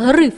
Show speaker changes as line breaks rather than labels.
غريف